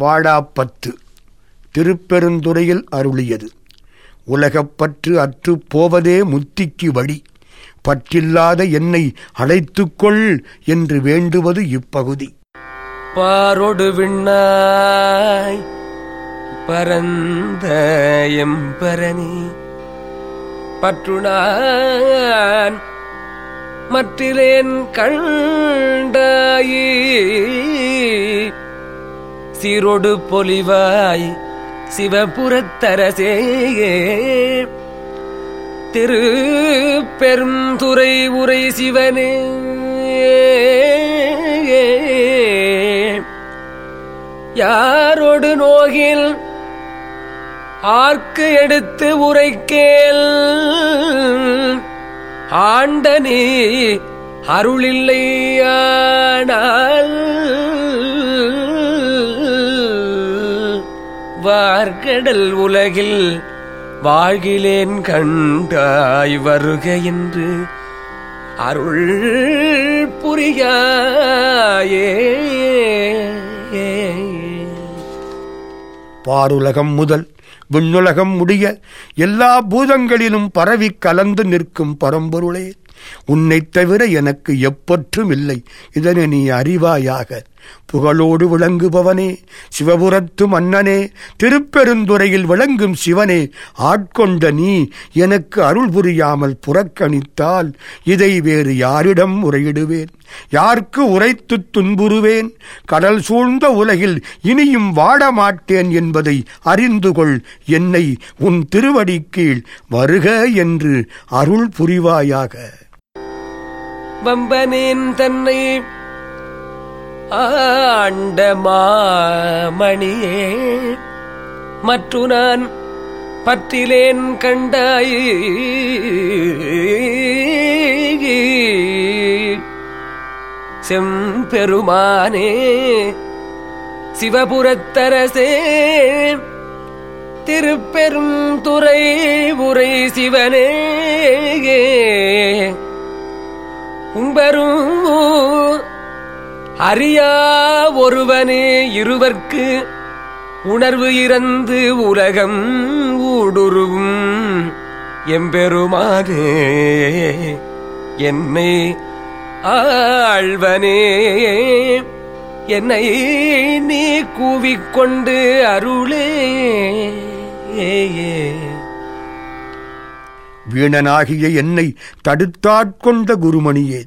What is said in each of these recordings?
வாடாப்பத்து திருப்பெருந்துறையில் அருளியது. உலகப்பற்று அற்றுப் போவதே முத்திக்கு வழி. பற்றில்லாத என்னை அழைத்துக்கொள் என்று வேண்டுவது இப்பகுதி. பாரொடு விண்ணாய் பரந்த எம்பரணி பற்றுணான் மற்றிலேன் கண்டாயே. சீரொடு பொலிவாய் சிவபுரத்தரசே திரு பெருந்துரை உரை சிவனே. யாரோடு நோகில் ஆர்க்கு எடுத்து உரைக்கேல் ஆண்டனே அருளில்லையானால் வார்கடல் உலகில் வாழ்கிலேன் கண்டாய் வருக என்று அருள் புரியாயே. பாருலகம் முதல் விண்ணுலகம் முடிய எல்லா பூதங்களிலும் பரவிக் கலந்து நிற்கும் பரம்பொருளே. உன்னைத் தவிர எனக்கு எப்பற்றும் இல்லை இதனை நீ அறிவாயாக. புகழோடு விளங்குபவனே சிவபுரத்து மன்னனே திருப்பெருந்துறையில் விளங்கும் சிவனே ஆட்கொண்ட நீ எனக்கு அருள் புரியாமல் புறக்கணித்தால் இதை வேறு யாரிடம் முறையிடுவேன் யார்க்கு உரைத்துத் துன்புறுவேன்? கடல் சூழ்ந்த உலகில் இனியும் வாட மாட்டேன் என்பதை அறிந்து கொள். என்னை உன் திருவடி கீழ் வருக என்று அருள் புரிவாயாக. வம்பனேன் தன்னை ஆண்ட மாமணியே மற்று நான் பற்றிலேன் கண்டாய். செம்பெருமானே சிவபுரத்தரசே திருப்பெரும் துறை உரை சிவனே உம்பரும் அறியா ஒருவனே இருவர்க்கு உணர்வு இறந்து உலகம் ஊடுருவும். எம்பெருமானே என்னை ஆழ்வனே என்னை நீ கூவிக்கொண்டு அருளே. வீணனாகிய என்னை தடுத்தாட்கொண்ட குருமணியே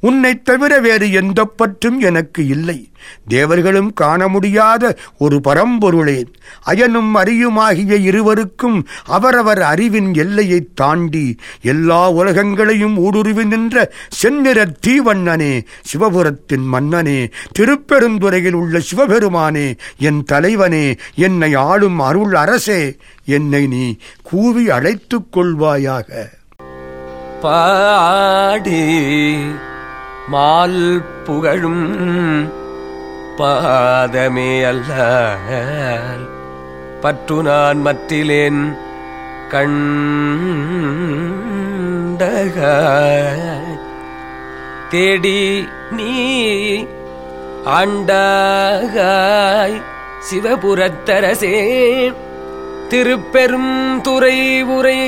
உன்னைத் தவிர வேறு எந்த பற்றும் எனக்கு இல்லை. தேவர்களும் காண முடியாத ஒரு பரம்பொருளே. அயனும் அறியுமாகிய இருவருக்கும் அவரவர் அறிவின் எல்லையைத் தாண்டி எல்லா உலகங்களையும் ஊடுருவி நின்ற செந்நிற தீவண்ணனே சிவபுரத்தின் மன்னனே திருப்பெருந்துறையில் உள்ள சிவபெருமானே என் தலைவனே என்னை ஆளும் அருள் அரசே என்னை நீ கூவி அழைத்துக் கொள்வாயாக. பாடி மால் புகழும் பாதமே அல்ல பற்று நான் மற்றிலேன் கண்டக தேடி நீ ஆண்டாகாய். சிவபுரத்தரசே திருப்பெரும் துறை உரை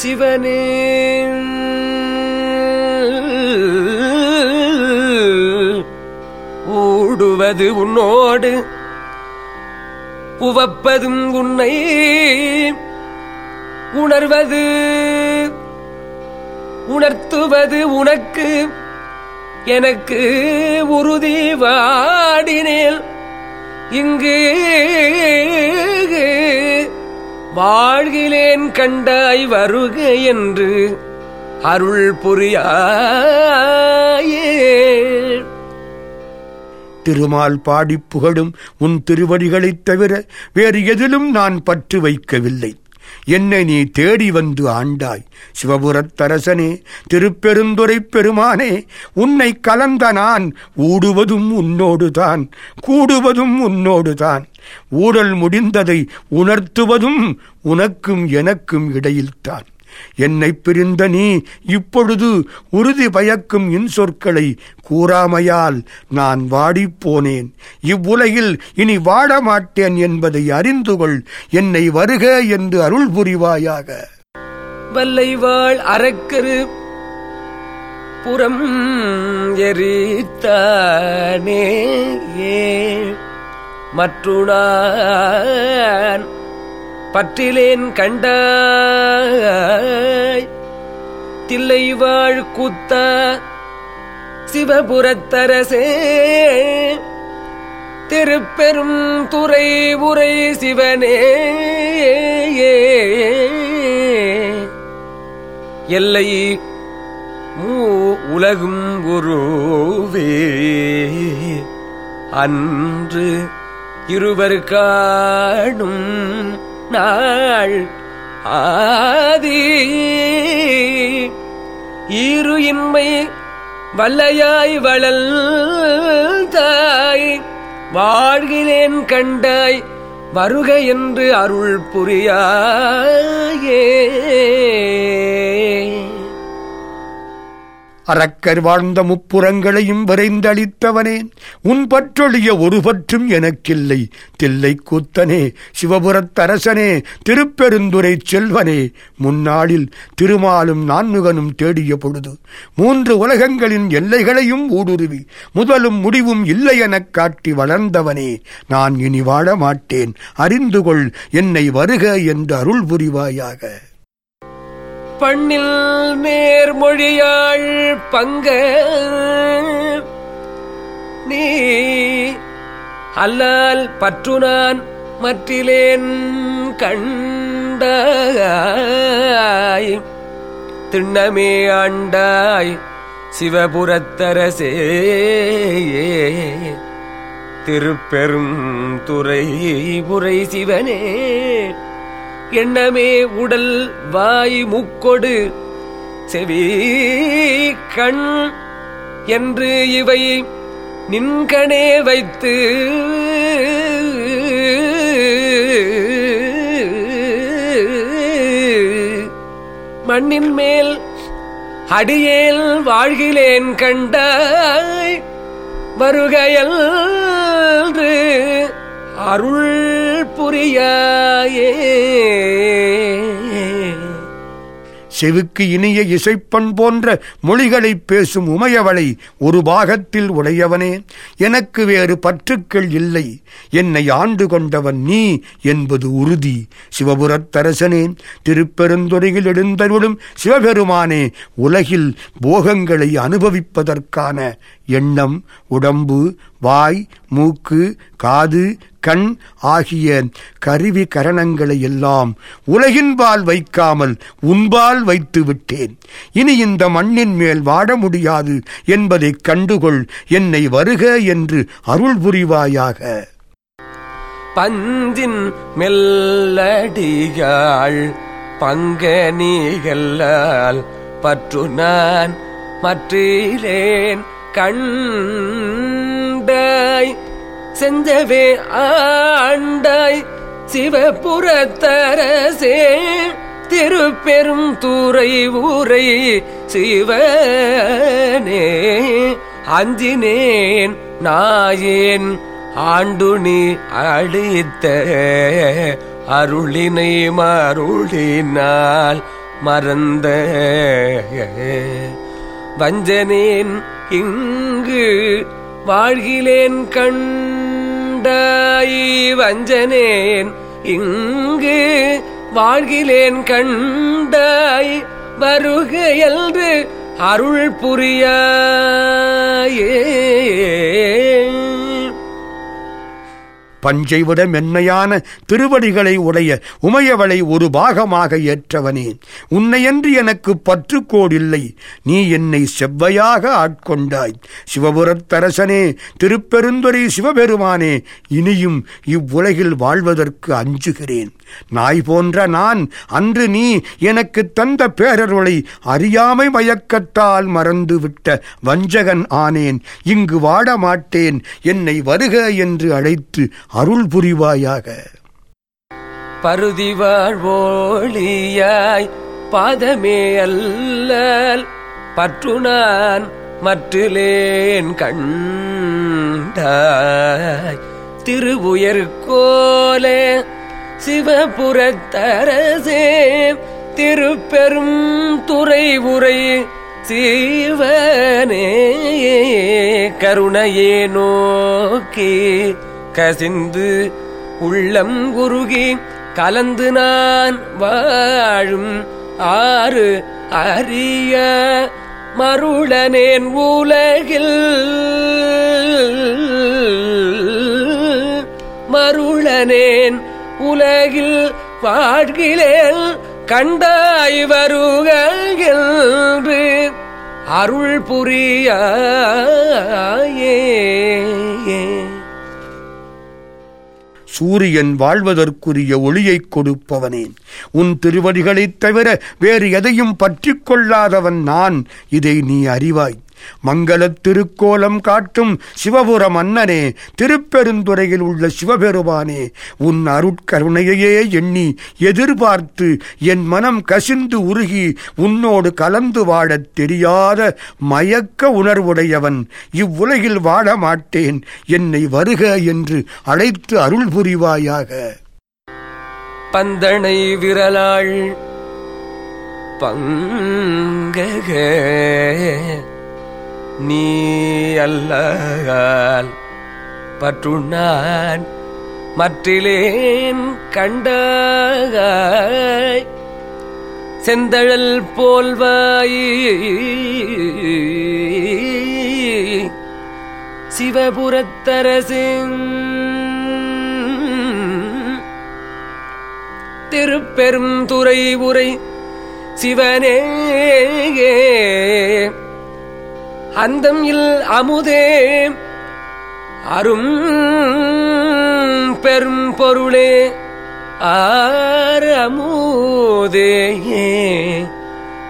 சிவனே. கூடுவது உன்னோடு. புவப்பதும் உன்னை உணர்வது. உணர்த்துவது உனக்கு. எனக்கு உறுதி வாடினேல் இங்கு வாழ்கிலேன் கண்டாய் வருக என்று அருள் புரியாயே. திருமால் பாடிப் புகழும் உன் திருவடிகளைத் தவிர வேறு எதிலும் நான் பற்று வைக்கவில்லை. என்னை நீ தேடி வந்து ஆண்டாய். சிவபுரத்தரசனே திருப்பெருந்துரை பெருமானே உன்னை கலந்த நான் ஊடுவதும் உன்னோடுதான் கூடுவதும் உன்னோடுதான். ஊடல் முடிந்ததை உணர்த்துவதும் உனக்கும் எனக்கும் இடையில்தான். என்னை பிரிந்த நீ இப்பொழுது உறுதி பயக்கும் இன்சொற்களை கூறாமையால் நான் வாடிப்போனேன். இவ்வுலகில் இனி வாடமாட்டேன் என்பதை அறிந்து கொள் என்னை வருக என்று அருள் புரிவாயாக. வல்லைவாள் அரக்கரு புறம் எரித்தானே? மற்றுணான் பற்றிலேன் கண்டாய். தில்லைவாழ் கூத்த சிவபுரத்தரசே. திருப்பெரும் துறை உரை சிவனே. எல்லை மூ உலகும் குருவே அன்று இருவர் காணும் நாள் ஆதி. ஈரு இன்மை வல்லையாய் வளல் தாய் வாழ்கிலேன் கண்டாய் வருக என்று அருள் புரியாயே. அரக்கர் வாழ்ந்த முப்புறங்களையும் விரைந்தளித்தவனே. உன் பற்றொழிய ஒரு பற்றும் எனக்கில்லை. தில்லை கூத்தனே சிவபுரத்தரசனே திருப்பெருந்துரை செல்வனே. முன்னாளில் திருமாலும் நான்முகனும் தேடிய பொழுது மூன்று உலகங்களின் எல்லைகளையும் ஊடுருவி முதலும் முடிவும் இல்லை எனக் காட்டி வளர்ந்தவனே. நான் இனி வாழ மாட்டேன். அறிந்து கொள் என்னை வருக என்று அருள் புரிவாயாக. பண்ணில் நேர்மொழியாள் பங்க. நீ அல்லால் பற்று நான் மற்றிலேன் கண்டாய் திண்ணமே ஆண்டாய் சிவபுரத்தரசே. திருப்பெரும் துறை புரை சிவனே. எண்ணமே உடல் வாய் முக்கொடு. செவி கண் என்று இவை நின்கணே வைத்து. மண்ணின் மேல் அடியேல் வாழ்கிலேன் கண்டாய். வருகையல் அருள் புரியாயே. செவுக்கு இனிய இசைப்பண் போன்ற மொழிகளைப் பேசும் உமையவளை ஒரு பாகத்தில் உடையவனே. எனக்கு வேறு பற்றுக்கள் இல்லை. என்னை ஆண்டு கொண்டவன் நீ என்பது உறுதி. சிவபுரத்தரசனே திருப்பெருந்துறையில் எழுந்தருளும் சிவபெருமானே உலகில் போகங்களை அனுபவிப்பதற்கான எண்ணம் உடம்பு வாய் மூக்கு காது கண் ஆகிய கருவி கரணங்களை எல்லாம் உலகின்பால் வைக்காமல் உன்பால் வைத்து விட்டேன். இனி இந்த மண்ணின் மேல் வாழ முடியாது என்பதைக் கண்டுகொள். என்னை வருக என்று அருள் புரிவாயாக. பந்தின் மெல்லடியாள் பங்க நீகல்லால் பற்று நான் மற்றிலேன். கண்டாய் செஞ்சவே ஆண்டாய் சிவபுரத்தரசே திருப்பெரும் தூரை ஊரை சிவனே அஞ்சினேன் நாயேன் ஆண்டு நீ அழித்த அருளினை மருளினால் மறந்த. வஞ்சனேன் இங்கு வாழ்கிலேன் கண்டாய் வஞ்சனேன். இங்கு வாழ்கிலேன் கண்டாய் வருக என்று அருள் புரியாயே. பஞ்சை விட மென்மையான திருவடிகளை உடைய உமையவளை ஒரு பாகமாக ஏற்றவனே. உன்னையன்று எனக்கு பற்றுக்கோடில்லை. நீ என்னை செவ்வையாக ஆட்கொண்டாய். சிவபுரத்தரசனே திருப்பெருந்துறை சிவபெருமானே இனியும் இவ்வுலகில் வாழ்வதற்கு அஞ்சுகிறேன். நாய் போன்ற நான் அன்று நீ எனக்கு தந்த பேரருளை அறியாமை மயக்கத்தால் மறந்துவிட்ட வஞ்சகன் ஆனேன். இங்கு வாடமாட்டேன். என்னை வருக என்று அழைத்து அருள் புரிவாயாக பருதி வாழ்வோழியாய் பாதமே அல்லல் பற்று நான் மற்றிலேன் கண்டாய். திருவுயர் கோலே சிவபுரத்தரசே திருப்பெரும் துறை உரை சீவனே கருணையே நோக்கி கசிந்து உள்ளம் குருகி கலந்து நான் வாழும் ஆறு அறிய மருளனேன் உலகில். மருளனேன் உலகில் வாழ்கிலேன் கண்டாய் வருக என்று அருள் புரியாயே. சூரியன் வாழ்வதற்குரிய ஒளியைக் கொடுப்பவனே. உன் திருவடிகளைத் தவிர வேறு எதையும் பற்றி கொள்ளாதவன் நான். இதை நீ அறிவாய். மங்களத் திருக்கோலம் காட்டும் சிவபுர மன்னனே திருப்பெருந்துறையில் உள்ள சிவபெருமானே உன் அருட்கருணையையே எண்ணி எதிர்பார்த்து என் மனம் கசிந்து உருகி உன்னோடு கலந்து வாழத் தெரியாத மயக்க உணர்வுடையவன் இவ்வுலகில் வாழ மாட்டேன். என்னை வருக என்று அழைத்து அருள் புரிவாயாக. பந்தனை விரலாள் பங்கக நீ அல்லகால் பற்றுண்ணான். மற்றிலேன் கண்டாய் செந்தழல் போல்வாய். சிவபுரத்தரசின் திருப்பெரும் துறை உரை சிவனே அந்தம் இல் அமுதே. அரும் பெரும் பொருளே. ஆறு ஆரமுதே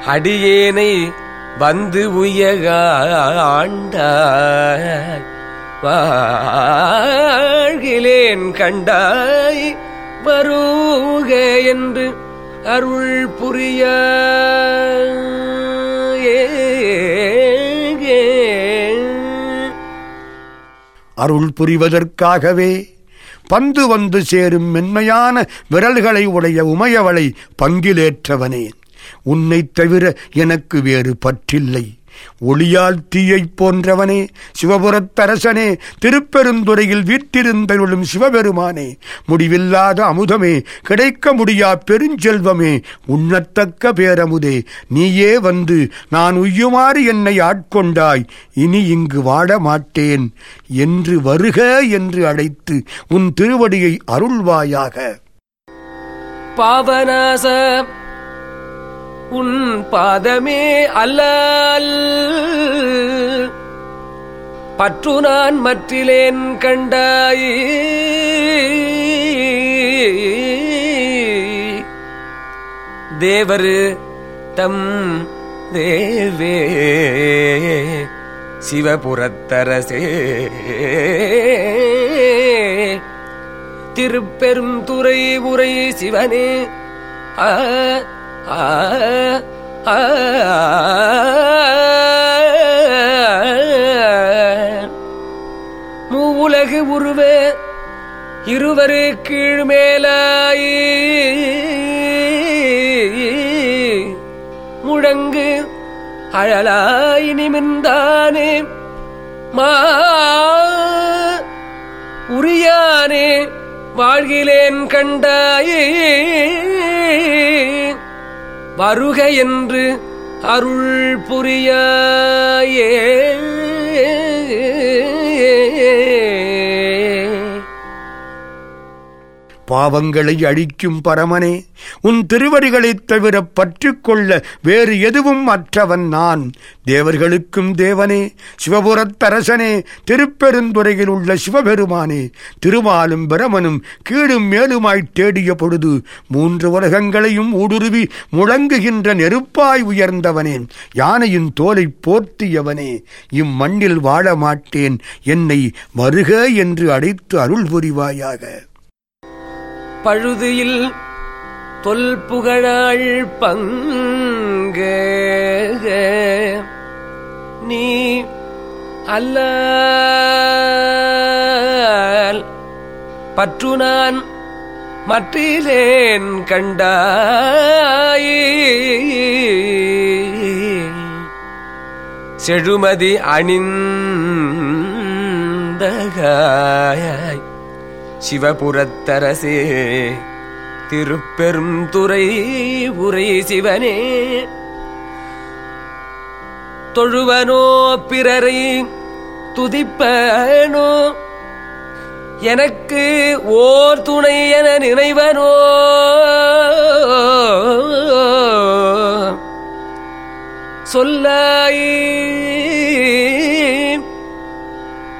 அடியேனை வந்து உயக உயகாண்டாய். வாழ்கிலேன் கண்டாய். வருக என்று அருள் புரிய அருள் புரிவதற்காகவே பந்து வந்து சேரும் மென்மையான விரல்களை உடைய உமையவளை பங்கிலேற்றவனே உன்னைத் தவிர எனக்கு வேறு பற்றில்லை. ஒளியால் தீயைப் போன்றவனே சிவபுரத்தரசனே திருப்பெருந்துறையில் வீற்றிருந்தருளும் சிவபெருமானே முடிவில்லாத அமுதமே கிடைக்க முடியா பெருஞ்செல்வமே உண்ணத்தக்க பேரமுதே நீயே வந்து நான் உய்யுமாறு என்னை ஆட்கொண்டாய் இனி இங்கு வாழ மாட்டேன் என்று வருக என்று அழைத்து உன் திருவடியை அருள்வாயாக. பாவநாச உன் பாதமே அல்லல். பற்று நான் மற்றிலேன் கண்டாய். தேவர் தம் தேவே. சிவபுரத்தரசே. திருப்பெரும் துறை உரை சிவனே. ஆ மூவுலகு உருவ இருவரு கீழ்மேலாய். முழங்கு அழலாய் நிமிர்ந்தானே. மா உரியானே வாழ்கிலேன் கண்டாயே. வருக என்று அருள் புரியாயே பாவங்களை அழிக்கும் பரமனே உன் திருவடிகளைத் தவிர பற்றிக்கொள்ள வேறு எதுவும் அற்றவன் நான். தேவர்களுக்கும் தேவனே சிவபுரத்தரசனே திருப்பெருந்துறையில் உள்ள சிவபெருமானே திருமாலும் பிரமனும் கீழும் மேலுமாய்த் தேடிய பொழுது மூன்று உலகங்களையும் ஊடுருவி முழங்குகின்ற நெருப்பாய் உயர்ந்தவனே யானையின் தோலைப் போர்த்தியவனே இம்மண்ணில் வாழ மாட்டேன் என்னை வருக என்று அழைத்து அருள் புரிவாயாக. பழுதியில் தொல்புகழாள் பங்க. நீ அல்ல பற்று நான் மற்றிலேன் கண்டாய். செழுமதி அணிந்தகாய் சிவபுரத்தரசே திருப்பெரும் துறை உரை சிவனே. தொழுவனோ பிறரை துதிப்பனோ எனக்கு ஓர் துணை என நினைவனோ. சொல்லாய்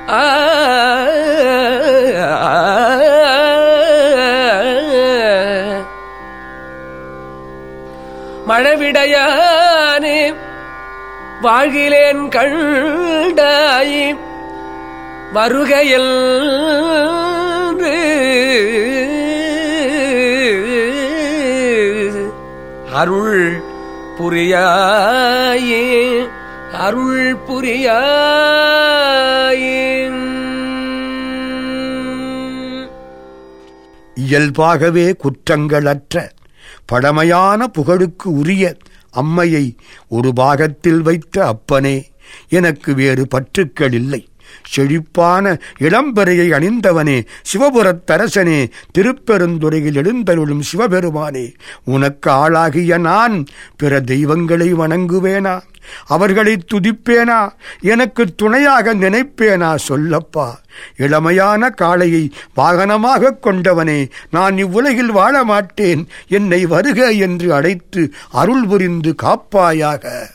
ஆ மழவிடையானே வாழ்கிலேன் கண்டாயி வருகையில் அருள் புரியாயே அருள் புரியா இயல்பாகவே குற்றங்களற்ற பழமையான புகழுக்கு உரிய அம்மையை ஒரு பாகத்தில் வைத்த அப்பனே எனக்கு வேறு பற்றுக்கள் இல்லை. செழிப்பான இளம்பெறையை அணிந்தவனே சிவபுரத்தரசனே திருப்பெருந்துறையில் எழுந்தருளும் சிவபெருமானே உனக்கு ஆளாகிய நான் பிற தெய்வங்களை வணங்குவேனா? அவர்களை துதிப்பேனா? எனக்கு துணையாக நினைப்பேனா? சொல்லப்பா. இளமையான காளையை வாகனமாக கொண்டவனே நான் இவ்வுலகில் வாழ மாட்டேன் என்னை வருக என்று அழைத்து அருள் புரிந்து காப்பாயாக.